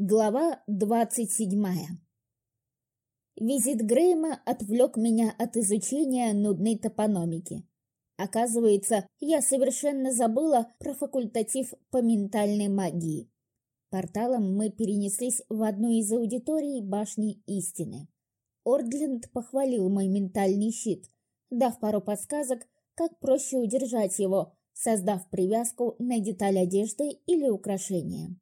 Глава двадцать седьмая Визит Грейма отвлек меня от изучения нудной топономики. Оказывается, я совершенно забыла про факультатив по ментальной магии. Порталом мы перенеслись в одну из аудиторий башни истины. Ордленд похвалил мой ментальный щит, дав пару подсказок, как проще удержать его, создав привязку на деталь одежды или украшения.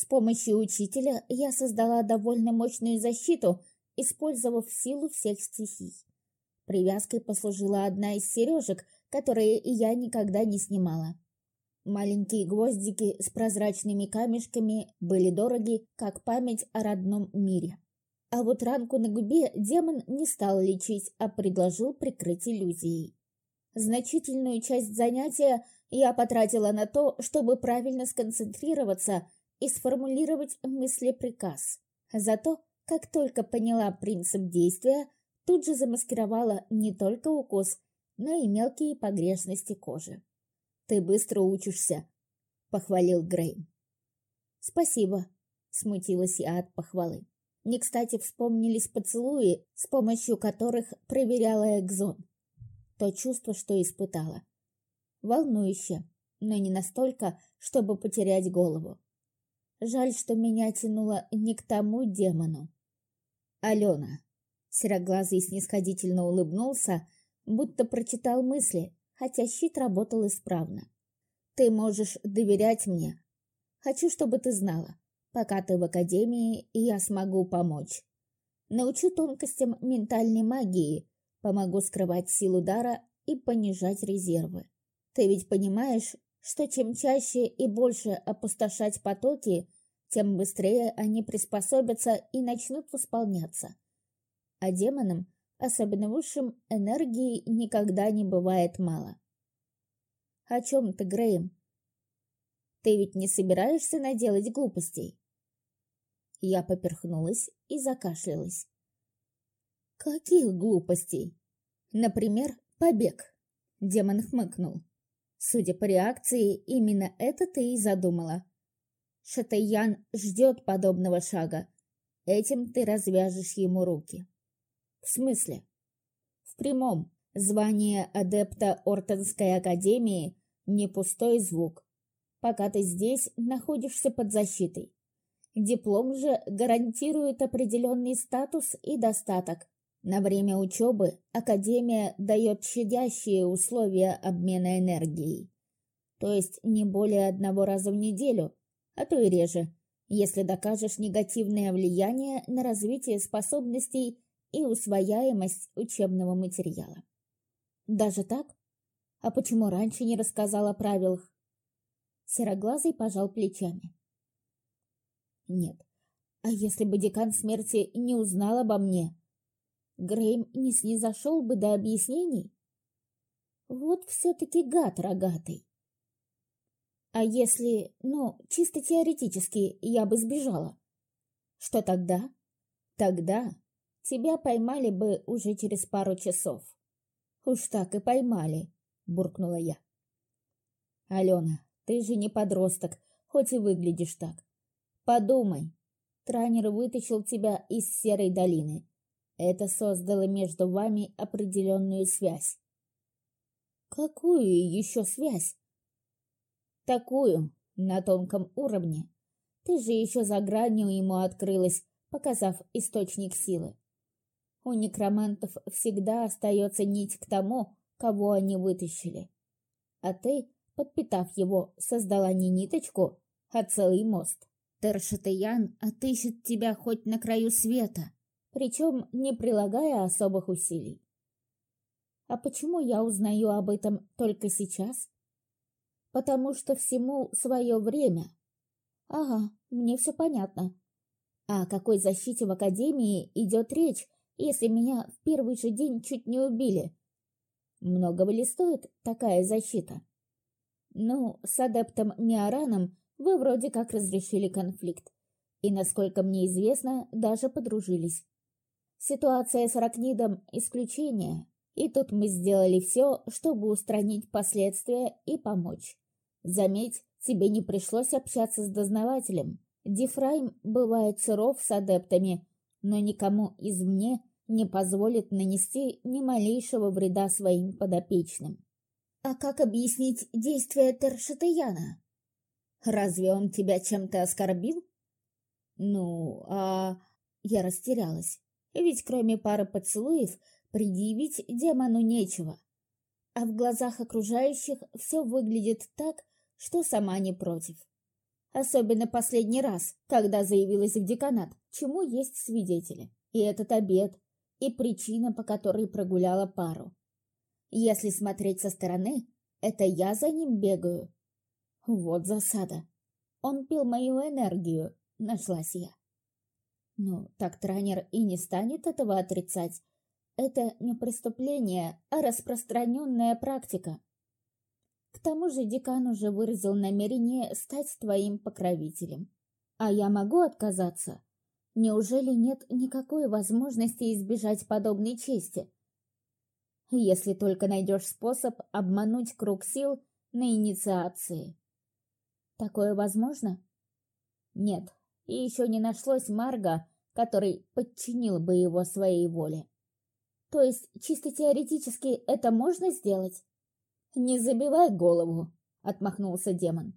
С помощью учителя я создала довольно мощную защиту, использовав силу всех стихий. Привязкой послужила одна из сережек, которые я никогда не снимала. Маленькие гвоздики с прозрачными камешками были дороги, как память о родном мире. А вот ранку на губе демон не стал лечить, а предложил прикрыть иллюзией. Значительную часть занятия я потратила на то, чтобы правильно сконцентрироваться и сформулировать мыслеприказ. Зато, как только поняла принцип действия, тут же замаскировала не только укус, но и мелкие погрешности кожи. «Ты быстро учишься», — похвалил Грейм. «Спасибо», — смутилась я от похвалы. Не кстати вспомнились поцелуи, с помощью которых проверяла экзон. То чувство, что испытала. Волнующе, но не настолько, чтобы потерять голову. Жаль, что меня тянуло не к тому демону. Алена. Сероглазый снисходительно улыбнулся, будто прочитал мысли, хотя щит работал исправно. Ты можешь доверять мне. Хочу, чтобы ты знала. Пока ты в академии, я смогу помочь. Научу тонкостям ментальной магии, помогу скрывать силу дара и понижать резервы. Ты ведь понимаешь, что чем чаще и больше опустошать потоки, тем быстрее они приспособятся и начнут восполняться. А демонам, особенно высшим, энергии никогда не бывает мало. О чем ты, Грейм? Ты ведь не собираешься наделать глупостей? Я поперхнулась и закашлялась. Каких глупостей? Например, побег. Демон хмыкнул. Судя по реакции, именно это ты и задумала. Шатаян ждет подобного шага. Этим ты развяжешь ему руки. В смысле? В прямом. Звание адепта Ортонской академии — не пустой звук. Пока ты здесь находишься под защитой. Диплом же гарантирует определенный статус и достаток, на время учебы Академия дает щадящие условия обмена энергией. То есть не более одного раза в неделю, а то и реже, если докажешь негативное влияние на развитие способностей и усвояемость учебного материала. Даже так? А почему раньше не рассказал о правилах? Сероглазый пожал плечами. Нет. А если бы декан смерти не узнал обо мне, Грейм не снизошел бы до объяснений? Вот все-таки гад рогатый. А если, ну, чисто теоретически, я бы сбежала? Что тогда? Тогда тебя поймали бы уже через пару часов. Уж так и поймали, буркнула я. Алена, ты же не подросток, хоть и выглядишь так. Подумай. Трайнер вытащил тебя из серой долины. Это создало между вами определенную связь. Какую еще связь? Такую, на тонком уровне. Ты же еще за гранью ему открылась, показав источник силы. У некромантов всегда остается нить к тому, кого они вытащили. А ты, подпитав его, создала не ниточку, а целый мост. Тершатаян отыщет тебя хоть на краю света, причем не прилагая особых усилий. А почему я узнаю об этом только сейчас? Потому что всему свое время. Ага, мне все понятно. О какой защите в Академии идет речь, если меня в первый же день чуть не убили? Многого ли стоит такая защита? Ну, с адептом Миораном вы вроде как разрешили конфликт. И, насколько мне известно, даже подружились. Ситуация с Ракнидом – исключение, и тут мы сделали все, чтобы устранить последствия и помочь. Заметь, тебе не пришлось общаться с дознавателем. Дифрайм бывает суров с адептами, но никому из мне не позволит нанести ни малейшего вреда своим подопечным. А как объяснить действия Тершатаяна? Разве он тебя чем-то оскорбил? Ну, а... Я растерялась. Ведь кроме пары поцелуев предъявить демону нечего. А в глазах окружающих все выглядит так, что сама не против. Особенно последний раз, когда заявилась в деканат, чему есть свидетели. И этот обед, и причина, по которой прогуляла пару. Если смотреть со стороны, это я за ним бегаю. Вот засада. Он пил мою энергию, нашлась я. Ну, так тренер и не станет этого отрицать. Это не преступление, а распространенная практика. К тому же декан уже выразил намерение стать твоим покровителем. А я могу отказаться? Неужели нет никакой возможности избежать подобной чести? Если только найдешь способ обмануть круг сил на инициации. Такое возможно? Нет, и еще не нашлось Марга, который подчинил бы его своей воле. То есть, чисто теоретически это можно сделать? «Не забивай голову», — отмахнулся демон.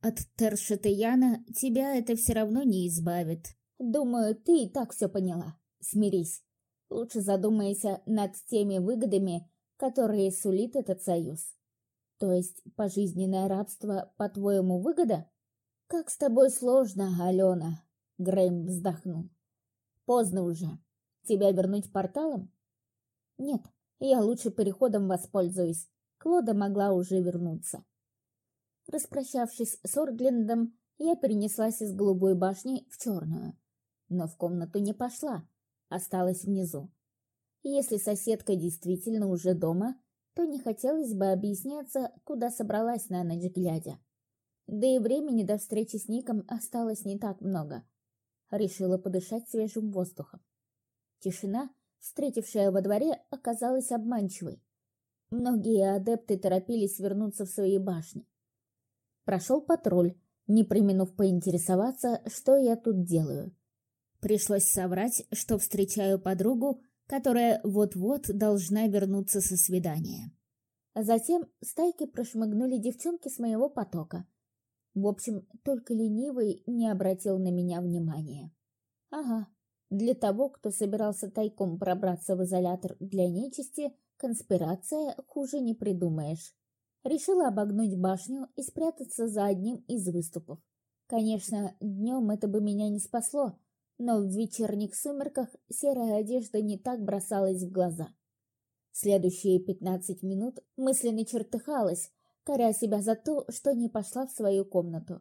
«От Тершатаяна тебя это все равно не избавит. Думаю, ты и так все поняла. Смирись. Лучше задумайся над теми выгодами, которые сулит этот союз. То есть пожизненное рабство, по-твоему, выгода? Как с тобой сложно, Алена, Грэм вздохнул. Поздно уже. Тебя вернуть порталом? Нет, я лучше переходом воспользуюсь. Клода могла уже вернуться. Распрощавшись с Орглендом, я перенеслась из голубой башни в черную. Но в комнату не пошла, осталась внизу. Если соседка действительно уже дома, то не хотелось бы объясняться, куда собралась на ночь глядя. Да и времени до встречи с Ником осталось не так много. Решила подышать свежим воздухом. Тишина, встретившая во дворе, оказалась обманчивой. Многие адепты торопились вернуться в свои башни. Прошел патруль, не применув поинтересоваться, что я тут делаю. Пришлось соврать, что встречаю подругу, которая вот-вот должна вернуться со свидания. Затем стайки прошмыгнули девчонки с моего потока. В общем, только ленивый не обратил на меня внимания. Ага, для того, кто собирался тайком пробраться в изолятор для нечисти – Конспирация хуже не придумаешь. Решила обогнуть башню и спрятаться за одним из выступов. Конечно, днем это бы меня не спасло, но в вечерних сумерках серая одежда не так бросалась в глаза. Следующие пятнадцать минут мысленно чертыхалась, коря себя за то, что не пошла в свою комнату.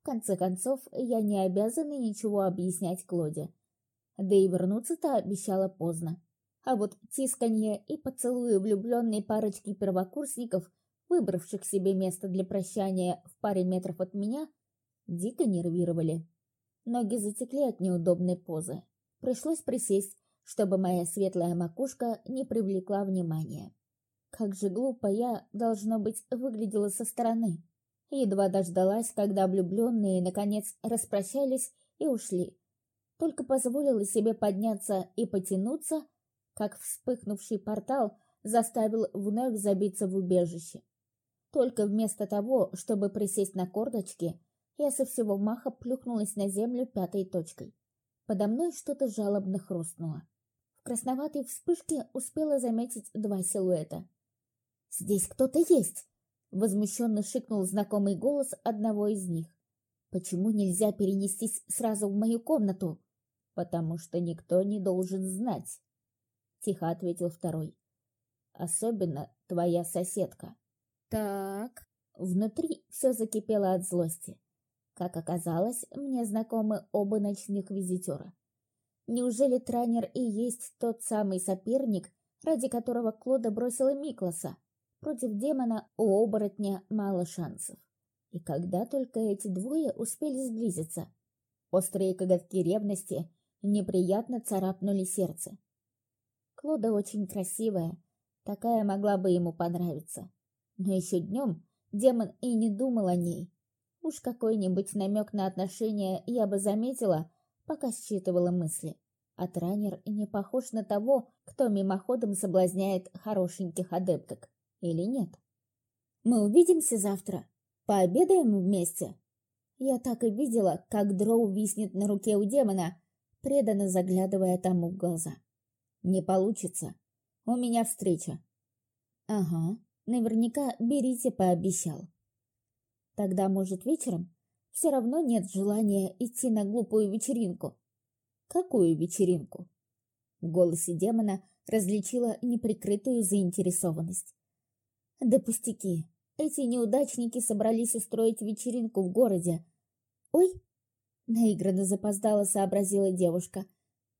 В конце концов, я не обязана ничего объяснять Клоде. Да и вернуться-то обещала поздно. А вот тисканье и поцелуи влюбленной парочки первокурсников, выбравших себе место для прощания в паре метров от меня, дико нервировали. Ноги затекли от неудобной позы. Пришлось присесть, чтобы моя светлая макушка не привлекла внимания. Как же глупо я, должно быть, выглядела со стороны. Едва дождалась, когда влюбленные, наконец, распрощались и ушли. Только позволила себе подняться и потянуться, как вспыхнувший портал заставил вновь забиться в убежище. Только вместо того, чтобы присесть на корточки, я со всего маха плюхнулась на землю пятой точкой. Подо мной что-то жалобно хрустнуло. В красноватой вспышке успела заметить два силуэта. «Здесь кто-то есть!» — возмущенно шикнул знакомый голос одного из них. «Почему нельзя перенестись сразу в мою комнату?» «Потому что никто не должен знать», тихо ответил второй. Особенно твоя соседка. Так, внутри все закипело от злости. Как оказалось, мне знакомы оба ночных визитера. Неужели тренер и есть тот самый соперник, ради которого Клода бросила Миклоса? Против демона у оборотня мало шансов. И когда только эти двое успели сблизиться? Острые коготки ревности неприятно царапнули сердце. Клода очень красивая, такая могла бы ему понравиться. Но еще днем демон и не думал о ней. Уж какой-нибудь намек на отношения я бы заметила, пока считывала мысли. А тренер не похож на того, кто мимоходом соблазняет хорошеньких адепток. Или нет? Мы увидимся завтра. Пообедаем вместе. Я так и видела, как дроу виснет на руке у демона, преданно заглядывая тому в глаза. Не получится. У меня встреча. Ага, наверняка берите пообещал. Тогда, может, вечером? Все равно нет желания идти на глупую вечеринку. Какую вечеринку? В голосе демона различила неприкрытую заинтересованность. Да пустяки. Эти неудачники собрались устроить вечеринку в городе. Ой, наигранно запоздала сообразила девушка.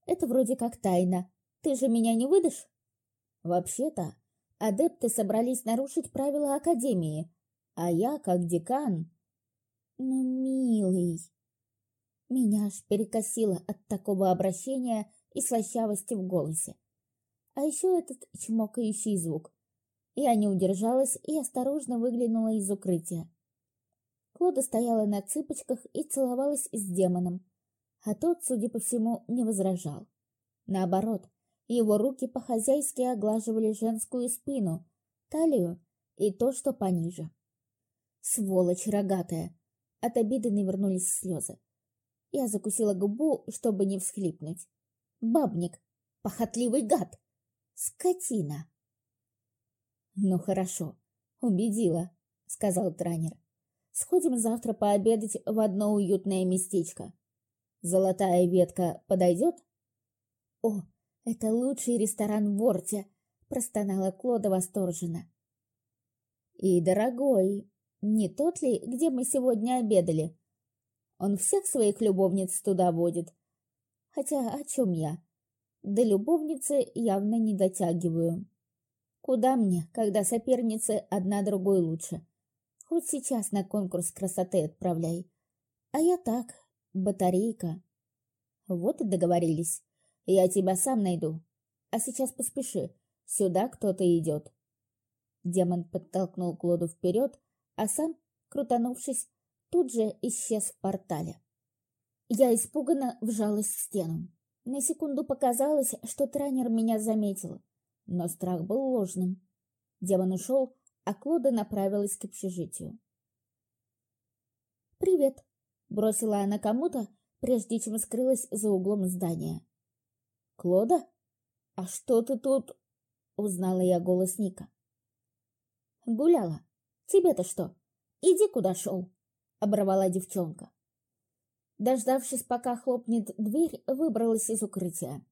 Это вроде как тайна. Ты же меня не выдашь? Вообще-то, адепты собрались нарушить правила Академии, а я, как декан... Ну, милый... Меня аж перекосило от такого обращения и слащавости в голосе. А еще этот чмокающий звук. Я не удержалась и осторожно выглянула из укрытия. Клода стояла на цыпочках и целовалась с демоном, а тот, судя по всему, не возражал. Наоборот, его руки по-хозяйски оглаживали женскую спину, талию и то, что пониже. Сволочь рогатая! От обиды навернулись слезы. Я закусила губу, чтобы не всхлипнуть. Бабник! Похотливый гад! Скотина! Ну хорошо, убедила, сказал тренер. Сходим завтра пообедать в одно уютное местечко. Золотая ветка подойдет? О, это лучший ресторан в Орте, простонала Клода восторженно. И дорогой, не тот ли, где мы сегодня обедали? Он всех своих любовниц туда водит. Хотя о чем я? До любовницы явно не дотягиваю. Куда мне, когда соперницы одна другой лучше? Хоть сейчас на конкурс красоты отправляй. А я так, батарейка. Вот и договорились. Я тебя сам найду. А сейчас поспеши. Сюда кто-то идет. Демон подтолкнул Клоду вперед, а сам, крутанувшись, тут же исчез в портале. Я испуганно вжалась в стену. На секунду показалось, что тренер меня заметил, но страх был ложным. Демон ушел, а Клода направилась к общежитию. «Привет!» — бросила она кому-то, прежде чем скрылась за углом здания. «Клода? А что ты тут?» — узнала я голос Ника. «Гуляла. Тебе-то что? Иди, куда шел!» — оборвала девчонка. Дождавшись, пока хлопнет дверь, выбралась из укрытия.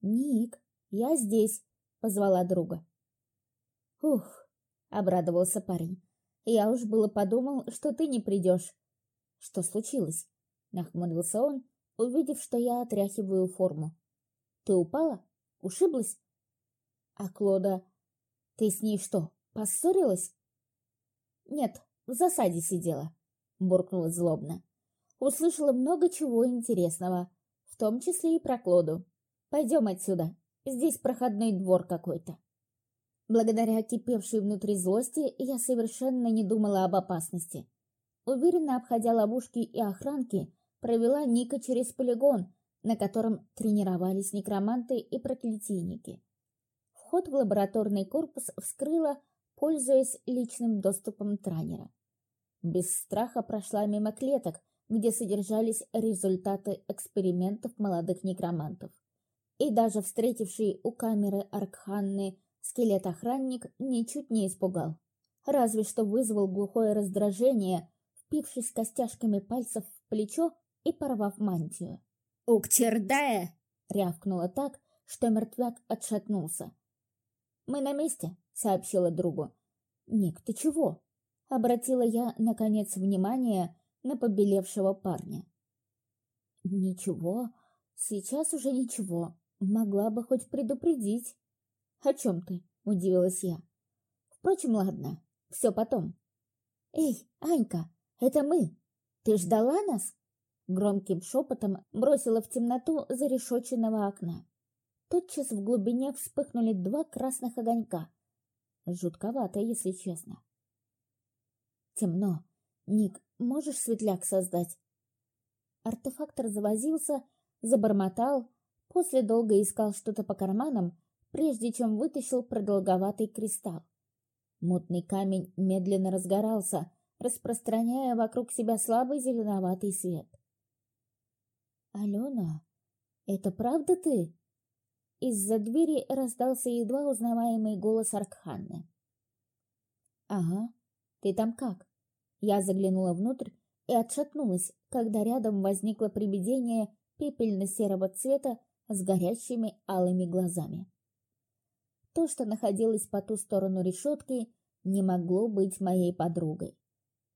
«Ник, я здесь!» — позвала друга. «Ух!» — обрадовался парень. «Я уж было подумал, что ты не придешь». «Что случилось?» — нахмурился он, увидев, что я отряхиваю форму. «Ты упала? Ушиблась?» «А Клода... Ты с ней что, поссорилась?» «Нет, в засаде сидела», — буркнула злобно. «Услышала много чего интересного, в том числе и про Клоду. Пойдем отсюда, здесь проходной двор какой-то». Благодаря кипевшей внутри злости я совершенно не думала об опасности. Уверенно обходя ловушки и охранки, провела Ника через полигон, на котором тренировались некроманты и проклятийники. Вход в лабораторный корпус вскрыла пользуясь личным доступом тренера. Без страха прошла мимо клеток, где содержались результаты экспериментов молодых некромантов. И даже встретивший у камеры Аркханны скелет-охранник ничуть не испугал. Разве что вызвал глухое раздражение, впившись костяшками пальцев в плечо и порвав мантию. «Уктердая!» — рявкнула так, что мертвяк отшатнулся. «Мы на месте», сообщила другу. «Ник, ты чего?» — обратила я, наконец, внимание на побелевшего парня. «Ничего, сейчас уже ничего. Могла бы хоть предупредить». «О чем ты?» — удивилась я. «Впрочем, ладно, все потом». «Эй, Анька, это мы! Ты ждала нас?» Громким шепотом бросила в темноту зарешоченного окна. Тотчас в глубине вспыхнули два красных огонька. Жутковато, если честно. Темно. Ник, можешь светляк создать? Артефактор завозился, забормотал, после долго искал что-то по карманам, прежде чем вытащил продолговатый кристалл. Мутный камень медленно разгорался, распространяя вокруг себя слабый зеленоватый свет. «Алена, это правда ты?» Из-за двери раздался едва узнаваемый голос Аркханны. «Ага, ты там как?» Я заглянула внутрь и отшатнулась, когда рядом возникло привидение пепельно-серого цвета с горящими алыми глазами. То, что находилось по ту сторону решетки, не могло быть моей подругой.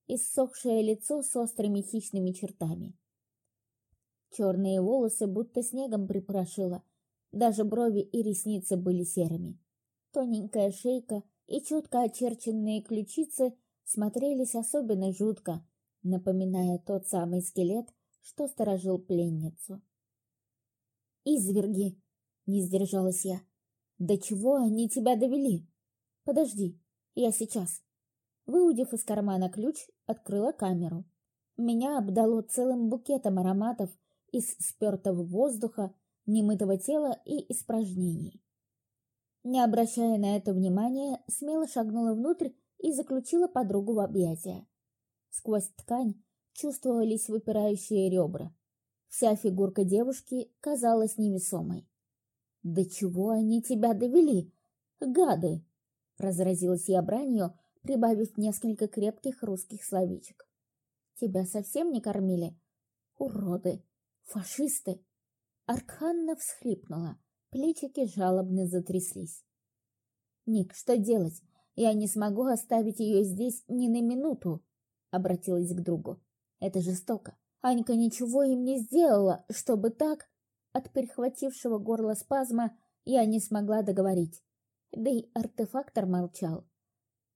Иссохшее лицо с острыми хищными чертами. Черные волосы будто снегом припорошило, даже брови и ресницы были серыми. Тоненькая шейка и четко очерченные ключицы смотрелись особенно жутко, напоминая тот самый скелет, что сторожил пленницу. «Изверги!» — не сдержалась я. «До чего они тебя довели? Подожди, я сейчас». Выудив из кармана ключ, открыла камеру. Меня обдало целым букетом ароматов из спертого воздуха, немытого тела и испражнений. Не обращая на это внимания, смело шагнула внутрь и заключила подругу в объятия. Сквозь ткань чувствовались выпирающие ребра. Вся фигурка девушки казалась невесомой. «Да чего они тебя довели? Гады!» Разразилась я бранью, прибавив несколько крепких русских словечек. «Тебя совсем не кормили? Уроды! Фашисты!» Аркханна всхлипнула, плечики жалобно затряслись. «Ник, что делать? Я не смогу оставить ее здесь ни на минуту», — обратилась к другу. «Это жестоко. Анька ничего им не сделала, чтобы так...» От перехватившего горло спазма я не смогла договорить. Да и артефактор молчал.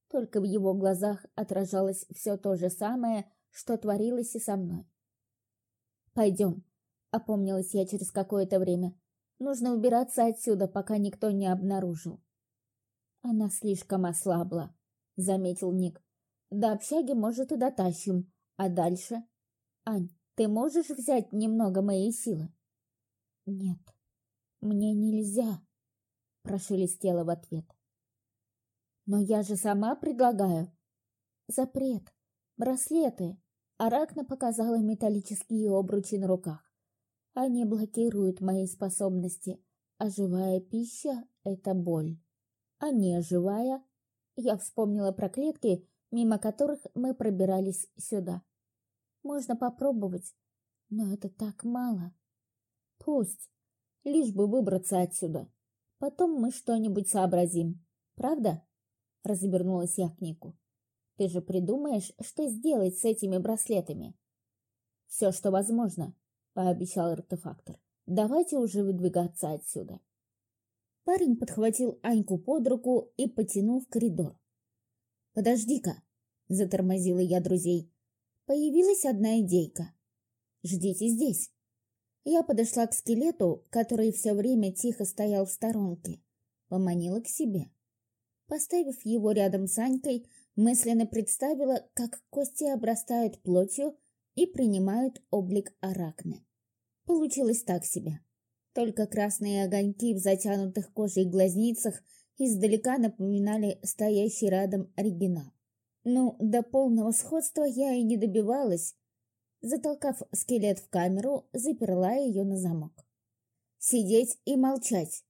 Только в его глазах отражалось все то же самое, что творилось и со мной. «Пойдем», — опомнилась я через какое-то время. «Нужно убираться отсюда, пока никто не обнаружил». Она слишком ослабла, заметил Ник. До общаги, может, и дотащим. А дальше? Ань, ты можешь взять немного моей силы? Нет, мне нельзя, прошелестело в ответ. Но я же сама предлагаю. Запрет. Браслеты. Аракна показала металлические обручи на руках. Они блокируют мои способности, а живая пища — это боль а не живая. Я вспомнила про клетки, мимо которых мы пробирались сюда. Можно попробовать, но это так мало. Пусть, лишь бы выбраться отсюда. Потом мы что-нибудь сообразим. Правда? Развернулась я к Нику. Ты же придумаешь, что сделать с этими браслетами? Все, что возможно, пообещал артефактор. Давайте уже выдвигаться отсюда. Парень подхватил Аньку под руку и потянул в коридор. «Подожди-ка!» — затормозила я друзей. Появилась одна идейка. «Ждите здесь!» Я подошла к скелету, который все время тихо стоял в сторонке. Поманила к себе. Поставив его рядом с Анькой, мысленно представила, как кости обрастают плотью и принимают облик аракны. Получилось так себе. Только красные огоньки в затянутых кожей глазницах издалека напоминали стоящий рядом оригинал. Ну, до полного сходства я и не добивалась. Затолкав скелет в камеру, заперла ее на замок. «Сидеть и молчать!»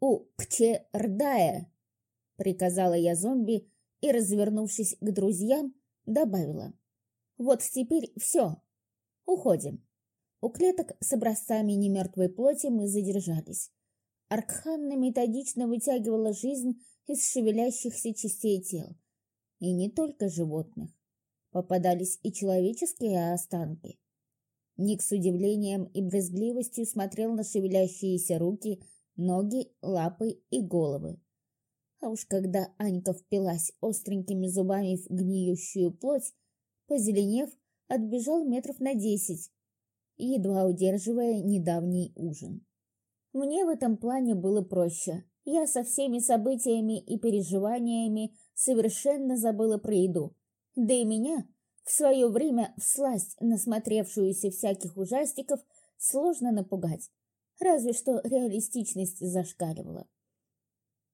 «У Кче Рдая!» — приказала я зомби и, развернувшись к друзьям, добавила. «Вот теперь все. Уходим». У клеток с образцами немертвой плоти мы задержались. Аркханна методично вытягивала жизнь из шевелящихся частей тел. И не только животных. Попадались и человеческие останки. Ник с удивлением и брезгливостью смотрел на шевелящиеся руки, ноги, лапы и головы. А уж когда Анька впилась остренькими зубами в гниющую плоть, позеленев, отбежал метров на десять, едва удерживая недавний ужин. Мне в этом плане было проще. Я со всеми событиями и переживаниями совершенно забыла про еду. Да и меня, В свое время всласть насмотревшуюся всяких ужастиков сложно напугать, разве что реалистичность зашкаливала.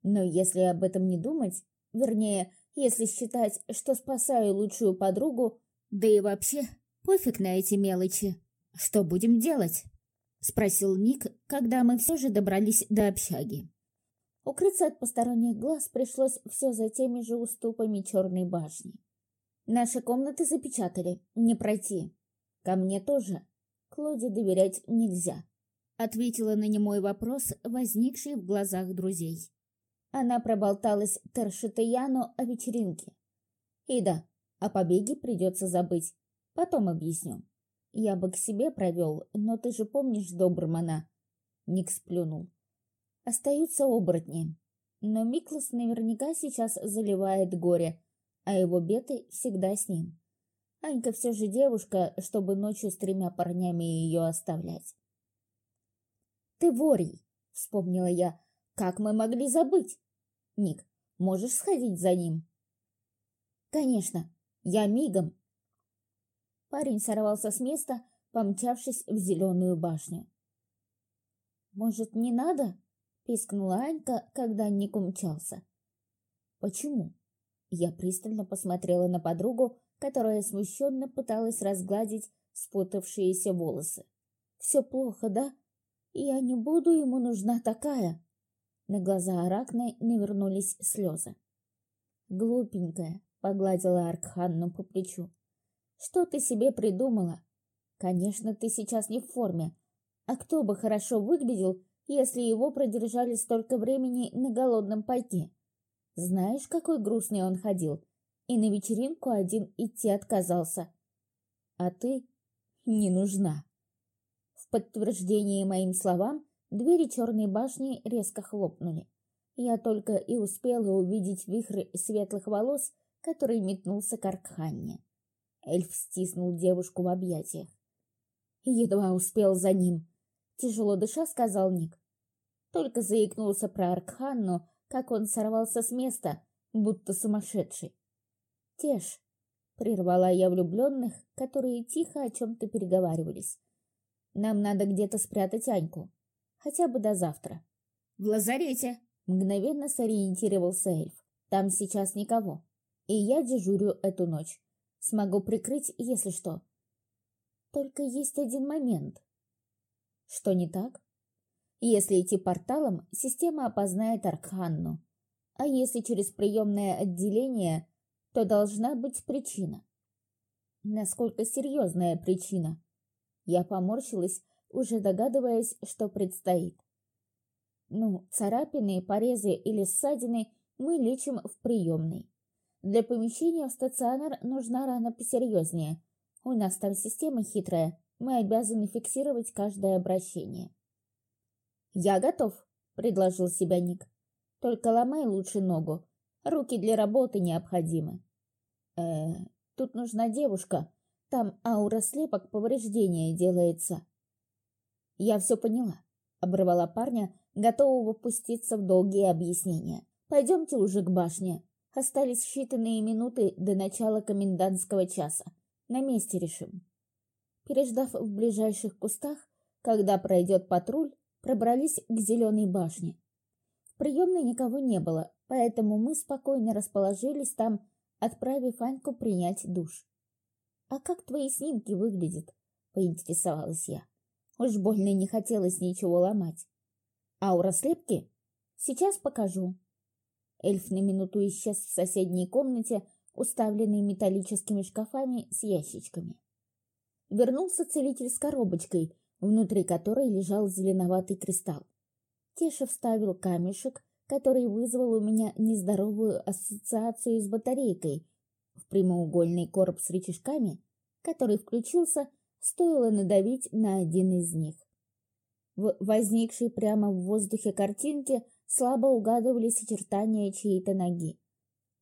Но если об этом не думать, вернее, если считать, что спасаю лучшую подругу, да и вообще пофиг на эти мелочи, что будем делать? Спросил Ник, когда мы все же добрались до общаги. Укрыться от посторонних глаз пришлось все за теми же уступами черной башни. Наши комнаты запечатали, не пройти. Ко мне тоже. Клоде доверять нельзя. Ответила на немой вопрос, возникший в глазах друзей. Она проболталась Тершитаяну о вечеринке. И да, о побеге придется забыть. Потом объясню. Я бы к себе провел, но ты же помнишь Добрмана. Ник сплюнул. Остаются оборотни. Но Миклас наверняка сейчас заливает горе, а его беты всегда с ним. Анька все же девушка, чтобы ночью с тремя парнями ее оставлять. «Ты ворий!» — вспомнила я. «Как мы могли забыть?» «Ник, можешь сходить за ним?» «Конечно, я мигом!» Парень сорвался с места, помчавшись в зеленую башню. «Может, не надо?» Пискнула Анька, когда Ник умчался. «Почему?» Я пристально посмотрела на подругу, которая смущенно пыталась разгладить спутавшиеся волосы. «Все плохо, да? Я не буду ему нужна такая!» На глаза Аракны навернулись слезы. «Глупенькая», — погладила Аркханну по плечу. «Что ты себе придумала? Конечно, ты сейчас не в форме. А кто бы хорошо выглядел, если его продержали столько времени на голодном пайке. Знаешь, какой грустный он ходил, и на вечеринку один идти отказался. А ты не нужна. В подтверждение моим словам двери черной башни резко хлопнули. Я только и успела увидеть вихрь светлых волос, который метнулся к Аркханне. Эльф стиснул девушку в объятиях. Едва успел за ним. Тяжело дыша, сказал Ник. Только заикнулся про Аркханну, как он сорвался с места, будто сумасшедший. «Тешь», — прервала я влюбленных, которые тихо о чем-то переговаривались. «Нам надо где-то спрятать Аньку. Хотя бы до завтра». «В лазарете», — мгновенно сориентировался эльф. «Там сейчас никого. И я дежурю эту ночь. Смогу прикрыть, если что». «Только есть один момент». «Что не так?» Если идти порталом, система опознает Аркханну. А если через приемное отделение, то должна быть причина. Насколько серьезная причина? Я поморщилась, уже догадываясь, что предстоит. Ну, царапины, порезы или ссадины мы лечим в приемной. Для помещения в стационар нужна рана посерьезнее. У нас там система хитрая, мы обязаны фиксировать каждое обращение. «Я готов», — предложил себя Ник. «Только ломай лучше ногу. Руки для работы необходимы». «Э, тут нужна девушка. Там аура слепок повреждения делается». «Я все поняла», — обрывала парня, готового пуститься в долгие объяснения. «Пойдемте уже к башне. Остались считанные минуты до начала комендантского часа. На месте решим». Переждав в ближайших кустах, когда пройдет патруль, пробрались к зеленой башне. В приемной никого не было, поэтому мы спокойно расположились там, отправив Аньку принять душ. «А как твои снимки выглядят?» — поинтересовалась я. Уж больно не хотелось ничего ломать. «Аура слепки? Сейчас покажу». Эльф на минуту исчез в соседней комнате, уставленной металлическими шкафами с ящичками. Вернулся целитель с коробочкой, внутри которой лежал зеленоватый кристалл. Теша вставил камешек, который вызвал у меня нездоровую ассоциацию с батарейкой, в прямоугольный короб с рычажками, который включился, стоило надавить на один из них. В возникшей прямо в воздухе картинке слабо угадывались очертания чьей-то ноги.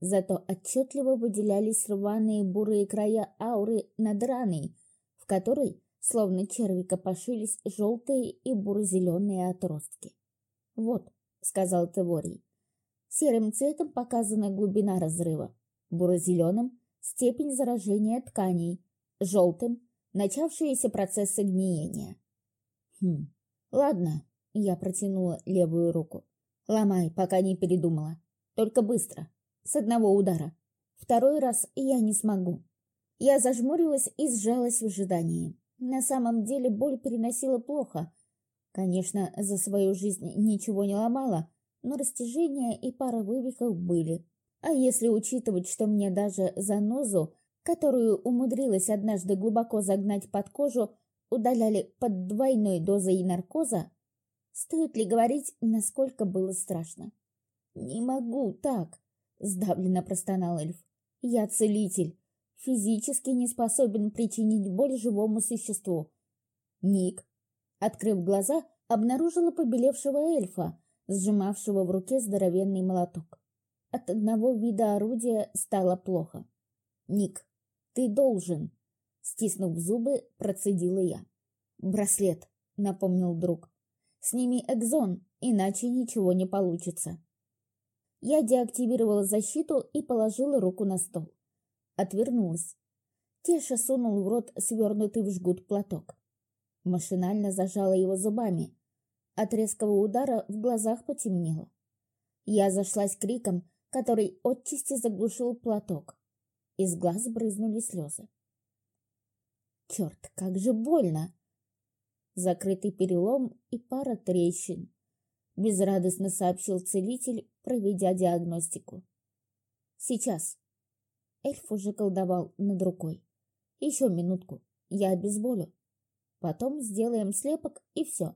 Зато отчетливо выделялись рваные бурые края ауры над раной, в которой словно черви копошились желтые и буро-зеленые отростки. «Вот», — сказал Теворий, — «серым цветом показана глубина разрыва, буро-зеленым — степень заражения тканей, желтым – начавшиеся процессы гниения. Хм, ладно, я протянула левую руку. Ломай, пока не передумала. Только быстро, с одного удара. Второй раз я не смогу. Я зажмурилась и сжалась в ожидании. На самом деле боль переносила плохо. Конечно, за свою жизнь ничего не ломала, но растяжения и пара вывихов были. А если учитывать, что мне даже занозу, которую умудрилась однажды глубоко загнать под кожу, удаляли под двойной дозой наркоза, стоит ли говорить, насколько было страшно? «Не могу так!» — сдавленно простонал эльф. «Я целитель, физически не способен причинить боль живому существу». Ник, открыв глаза, обнаружила побелевшего эльфа, сжимавшего в руке здоровенный молоток. От одного вида орудия стало плохо. «Ник, ты должен!» Стиснув зубы, процедила я. «Браслет», — напомнил друг. «Сними экзон, иначе ничего не получится». Я деактивировала защиту и положила руку на стол. Отвернулась. Теша сунул в рот свернутый в жгут платок. Машинально зажала его зубами. От резкого удара в глазах потемнело. Я зашлась криком, который отчасти заглушил платок. Из глаз брызнули слезы. Черт, как же больно! Закрытый перелом и пара трещин. Безрадостно сообщил целитель, проведя диагностику. Сейчас. Эльф уже колдовал над рукой. Еще минутку, я обезболю. Потом сделаем слепок и все.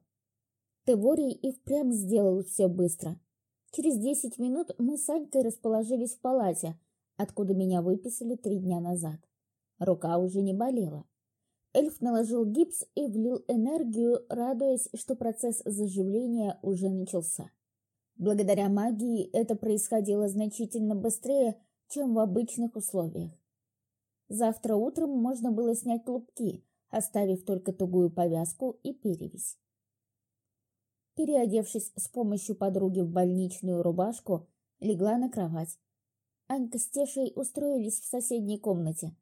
Теворий и впрямь сделал все быстро. Через десять минут мы с Анькой расположились в палате, откуда меня выписали три дня назад. Рука уже не болела. Эльф наложил гипс и влил энергию, радуясь, что процесс заживления уже начался. Благодаря магии это происходило значительно быстрее, чем в обычных условиях. Завтра утром можно было снять лупки, оставив только тугую повязку и перевязь. Переодевшись с помощью подруги в больничную рубашку, легла на кровать. Анька с Тешей устроились в соседней комнате.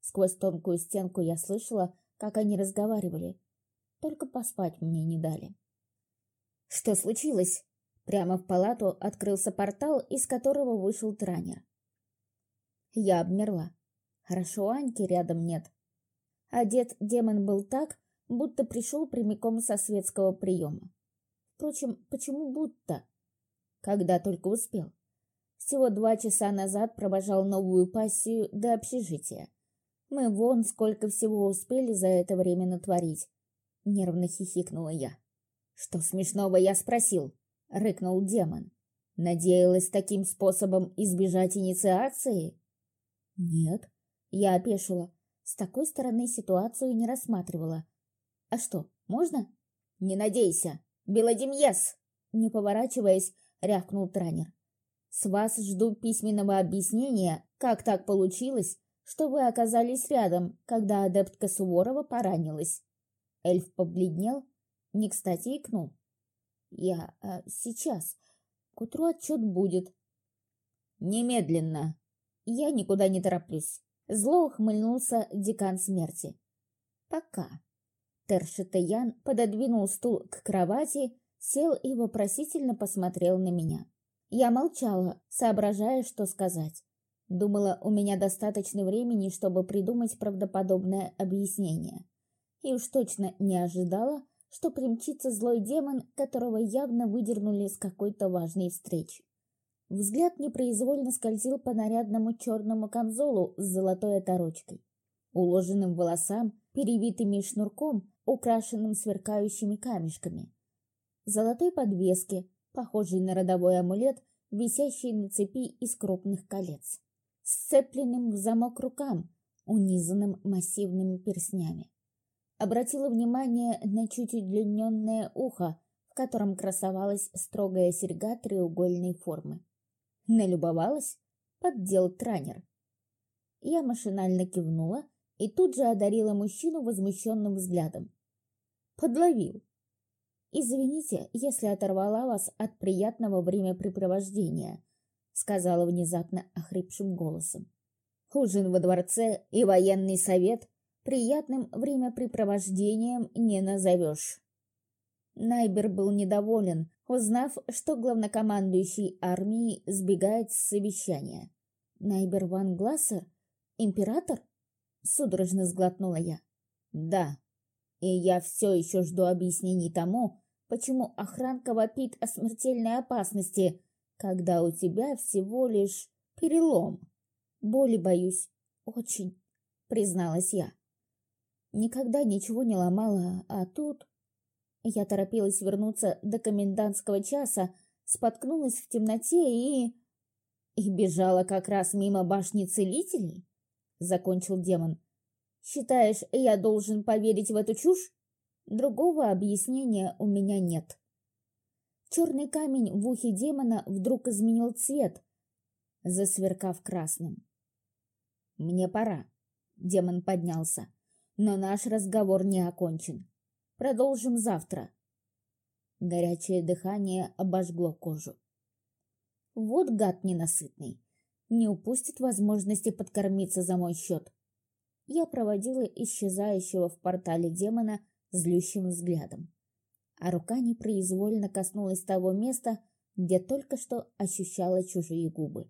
Сквозь тонкую стенку я слышала, как они разговаривали. Только поспать мне не дали. Что случилось? Прямо в палату открылся портал, из которого вышел транер. Я обмерла. Хорошо, Аньки рядом нет. Одет демон был так, будто пришел прямиком со светского приема. Впрочем, почему будто? Когда только успел. Всего два часа назад провожал новую пассию до общежития. Мы вон сколько всего успели за это время натворить. Нервно хихикнула я. Что смешного я спросил? Рыкнул демон. Надеялась таким способом избежать инициации? Нет. Я опешила. С такой стороны ситуацию не рассматривала. А что, можно? Не надейся. Белодемьес! Не поворачиваясь, рявкнул тренер. С вас жду письменного объяснения, как так получилось, что вы оказались рядом, когда адептка Суворова поранилась. Эльф побледнел, не кстати икнул. Я а, сейчас. К утру отчет будет. Немедленно. Я никуда не тороплюсь. Зло ухмыльнулся декан смерти. Пока. Тершитаян пододвинул стул к кровати, сел и вопросительно посмотрел на меня. Я молчала, соображая, что сказать. Думала, у меня достаточно времени, чтобы придумать правдоподобное объяснение. И уж точно не ожидала, что примчится злой демон, которого явно выдернули с какой-то важной встречи. Взгляд непроизвольно скользил по нарядному черному камзолу с золотой оторочкой, уложенным волосам, перевитыми шнурком, украшенным сверкающими камешками, золотой подвеске, похожей на родовой амулет, висящий на цепи из крупных колец сцепленным в замок рукам, унизанным массивными перстнями. Обратила внимание на чуть удлиненное ухо, в котором красовалась строгая серьга треугольной формы. Налюбовалась? Поддел транер. Я машинально кивнула и тут же одарила мужчину возмущенным взглядом. Подловил. «Извините, если оторвала вас от приятного времяпрепровождения», — сказала внезапно охрипшим голосом. Ужин во дворце и военный совет приятным времяпрепровождением не назовешь. Найбер был недоволен, узнав, что главнокомандующий армией сбегает с совещания. Найбер ван Глассер? Император? Судорожно сглотнула я. Да, и я все еще жду объяснений тому, почему охранка вопит о смертельной опасности, когда у тебя всего лишь перелом. Боли боюсь. Очень, призналась я. Никогда ничего не ломала, а тут... Я торопилась вернуться до комендантского часа, споткнулась в темноте и... И бежала как раз мимо башни целителей? Закончил демон. Считаешь, я должен поверить в эту чушь? Другого объяснения у меня нет. Черный камень в ухе демона вдруг изменил цвет, засверкав красным. «Мне пора», — демон поднялся. «Но наш разговор не окончен. Продолжим завтра». Горячее дыхание обожгло кожу. Вот гад ненасытный. Не упустит возможности подкормиться за мой счет. Я проводила исчезающего в портале демона злющим взглядом. А рука непроизвольно коснулась того места, где только что ощущала чужие губы.